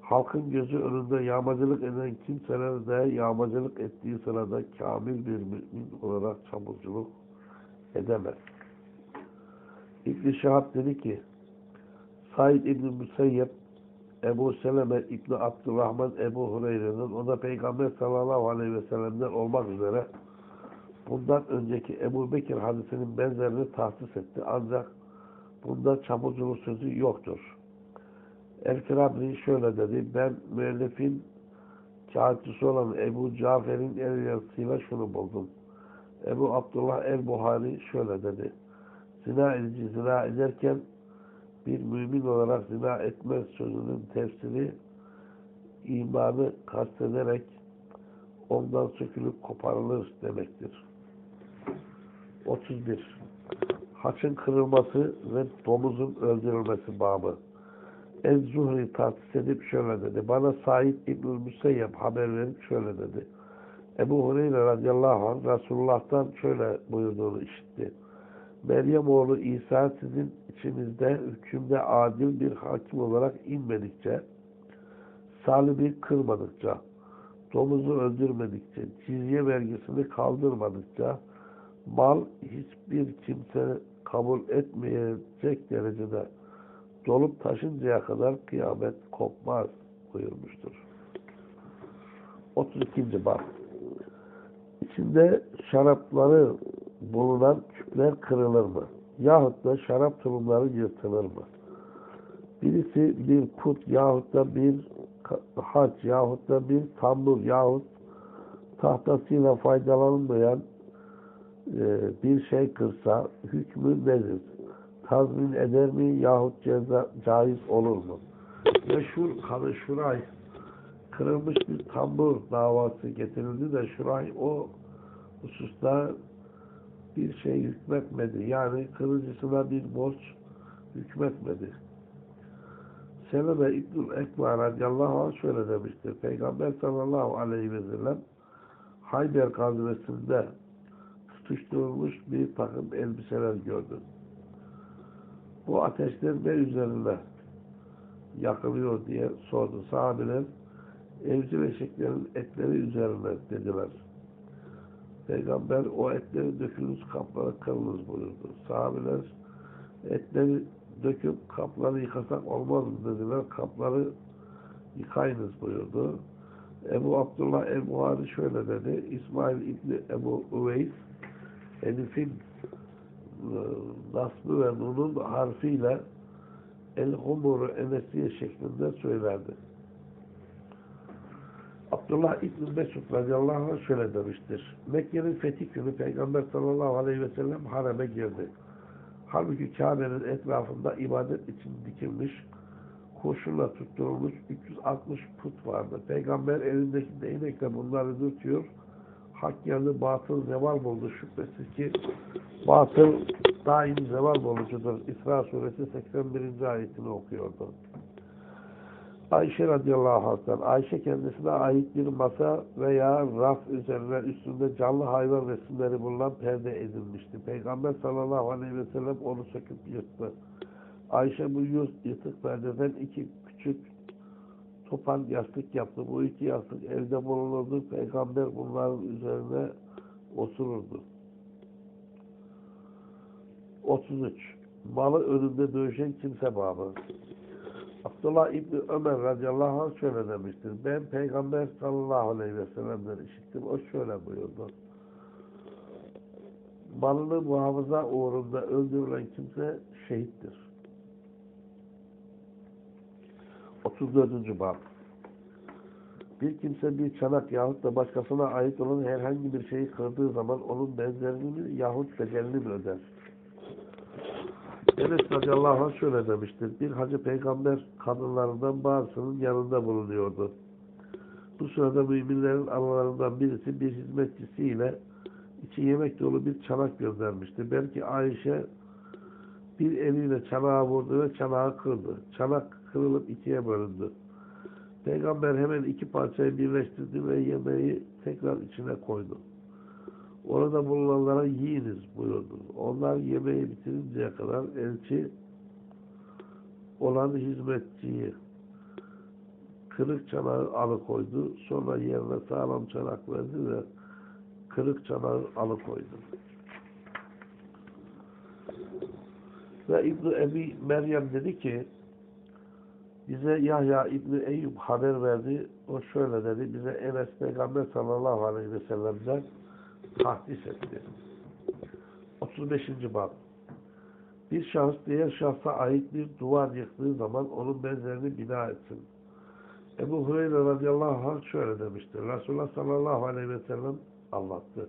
A: Halkın gözü önünde yağmacılık eden kimseler de yağmacılık ettiği sırada kamil bir mümin olarak çamurculuk edemez. İbn-i dedi ki Said İbn-i Ebu Seleme İbni Abdurrahman Ebu Hureyre'nin o da Peygamber sallallahu aleyhi ve sellem'den olmak üzere bundan önceki Ebu Bekir hadisinin benzerini tahsis etti. Ancak bunda çamurculuk sözü yoktur. El-Firabri şöyle dedi. Ben müellifin kağıtçısı olan Ebu Cafer'in el yazısıyla şunu buldum. Ebu Abdullah el-Buhari şöyle dedi. Zina edici zina ederken bir mümin olarak zina etmez sözünün tefsiri imanı kastederek ondan sökülüp koparılır demektir. 31. Haçın kırılması ve domuzun öldürülmesi babı. Ez-Zuhri tahsis edip şöyle dedi. Bana Said İbnül Müseyyep haber verip şöyle dedi. Ebu Hureyre radıyallahu anh Resulullah'tan şöyle buyurduğunu işitti. Meryem oğlu İsa sizin içinizde hükümde adil bir hakim olarak inmedikçe, salibi kırmadıkça, domuzu öldürmedikçe, cizye vergisini kaldırmadıkça, mal hiçbir kimse kabul etmeyecek derecede dolup taşıncaya kadar kıyamet kopmaz buyurmuştur. 32. bab İçinde şarapları bulunan küpler kırılır mı? Yahut da şarap tulumları yırtılır mı? Birisi bir put yahut da bir haç yahut da bir tambur yahut tahtasıyla faydalanmayan e, bir şey kırsa hükmü nedir? Tazmin eder mi yahut ceza, caiz olur mu? Meşhur Kadı Şuray kırılmış bir tambur davası getirildi de Şuray o hususta bir şey hükmetmedi. Yani kırıcısına bir borç hükmetmedi. Seleme İbnül Ekber radiyallahu anh şöyle demiştir. Peygamber sallallahu aleyhi ve sellem Hayber gazvesinde tutuşturulmuş bir takım elbiseler gördüm. Bu ateşler ne üzerine yakılıyor diye sordu. Sahabeler evcil eşeklerin etleri üzerine dediler. Peygamber o etleri dökülmüş kaplara kırınız buyurdu. Sahabeler etleri döküp kapları yıkasak olmaz mı dediler. Kapları yıkayınız buyurdu. Ebu Abdullah el-Buhari şöyle dedi. İsmail İbni Ebu Uveys Elif'in e, nasbı ve nunun harfiyle el-humuru enesiye şeklinde söylerdi. Abdullah İbn Mesud radıyallahu anh şöyle demiştir. Mekke'nin fethi günü Peygamber sallallahu aleyhi ve sellem hareme girdi. Halbuki Kabe'nin etrafında ibadet için dikilmiş, kurşunla tutturulmuş 360 put vardı. Peygamber elindeki değnekle bunları dürtüyor. Hak yerine batıl zeval buldu. Şüphesiz ki batıl daim zeval bulucudur. İsra suresi 81. ayetini okuyordu. Ayşe radıyallahu anh'tan Ayşe kendisine ait bir masa veya raf üzerine üstünde canlı hayvan resimleri bulunan perde edilmişti. Peygamber sallallahu aleyhi ve sellem onu söküp yırttı. Ayşe bu yırtık perdeden iki küçük topan yastık yaptı. Bu iki yastık evde bulunurdu. Peygamber bunların üzerine otururdu. 33. Malı önünde dövüşen kimse babı. Abdullah İbni Ömer radıyallahu anh şöyle demiştir. Ben Peygamber sallallahu aleyhi ve sellem'den işittim. O şöyle buyurdu. Malını muhafaza uğrunda öldürülen kimse şehittir. 34. bab Bir kimse bir çanak yahut da başkasına ait olan herhangi bir şeyi kırdığı zaman onun benzerini yahut bedelini mi öder? Enes radıyallahu anh şöyle demiştir. Bir hacı peygamber kadınlarından bazısının yanında bulunuyordu. Bu sırada müminlerin analarından birisi bir hizmetçisiyle içi yemek dolu bir çanak göndermişti. Belki Ayşe bir eliyle çanağı vurdu ve çanağı kırdı. Çanak kırılıp ikiye bölündü. Peygamber hemen iki parçayı birleştirdi ve yemeği tekrar içine koydu. Orada bulunanlara yiyiniz buyurdu. Onlar yemeği bitirinceye kadar elçi olan hizmetçiyi kırık çanağı alıkoydu. Sonra yerine sağlam çanak verdi ve kırık çanağı alıkoydu. Ve İbn Ebi Meryem dedi ki bize Yahya İbni Eyüp haber verdi. O şöyle dedi. Bize Enes Peygamber sallallahu aleyhi ve sellem'den tahdis etti. 35. bab. Bir şahıs diğer şahsa ait bir duvar yıktığı zaman onun benzerini bina etsin. Ebu Hureyre radıyallahu anh şöyle demiştir. Resulullah sallallahu aleyhi ve sellem anlattı.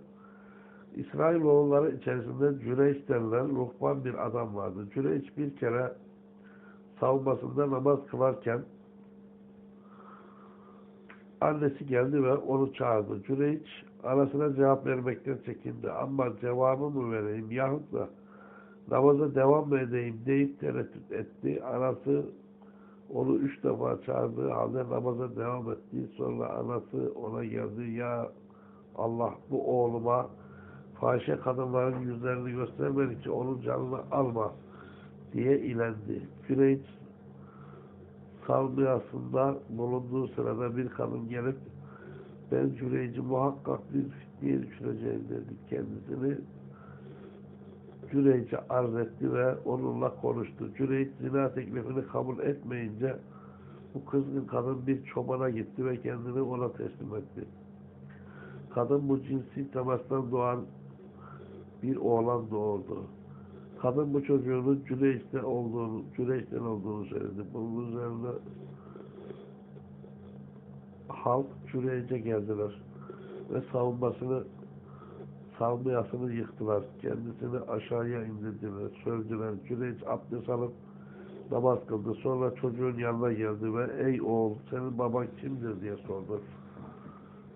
A: İsrailoğulları içerisinde Cüreyç denilen ruhban bir adam vardı. Cüreyç bir kere savunmasında namaz kılarken annesi geldi ve onu çağırdı. Cüreyç anasına cevap vermekten çekindi. Ama cevabı mı vereyim yahut da namaza devam mı edeyim deyip tereddüt etti. Anası onu üç defa çağırdığı halde namaza devam etti. Sonra anası ona geldi. Ya Allah bu oğluma fahişe kadınların yüzlerini göstermedikçe onun canını alma diye ilendi. Cüneyt salmiyasında bulunduğu sırada bir kadın gelip ben Cüneyt'i muhakkak bir fitneye düşüreceğim dedi kendisini. Cüneyt'e arz etti ve onunla konuştu. Cüneyt zina teklifini kabul etmeyince bu kızgın kadın bir çobana gitti ve kendini ona teslim etti. Kadın bu cinsi temastan doğan bir oğlan doğurdu. Kadın bu çocuğunun Cüneyt'te olduğunu, Cüneyt'ten olduğunu söyledi. Bunun üzerine halk Cüneyt'e geldiler ve savunmasını savunmayasını yıktılar. Kendisini aşağıya indirdiler, sövdüler. Cüneyt abdest alıp namaz kıldı. Sonra çocuğun yanına geldi ve ey oğul senin baban kimdir diye sordu.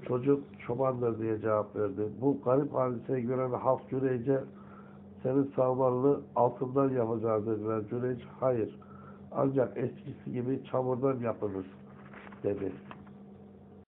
A: Çocuk çobandır diye cevap verdi. Bu garip hadiseyi gören halk Cüneyt'e senin savunmanını altından yapacağız dediler. Cüneyt hayır ancak eskisi gibi çamurdan yapılır dedi.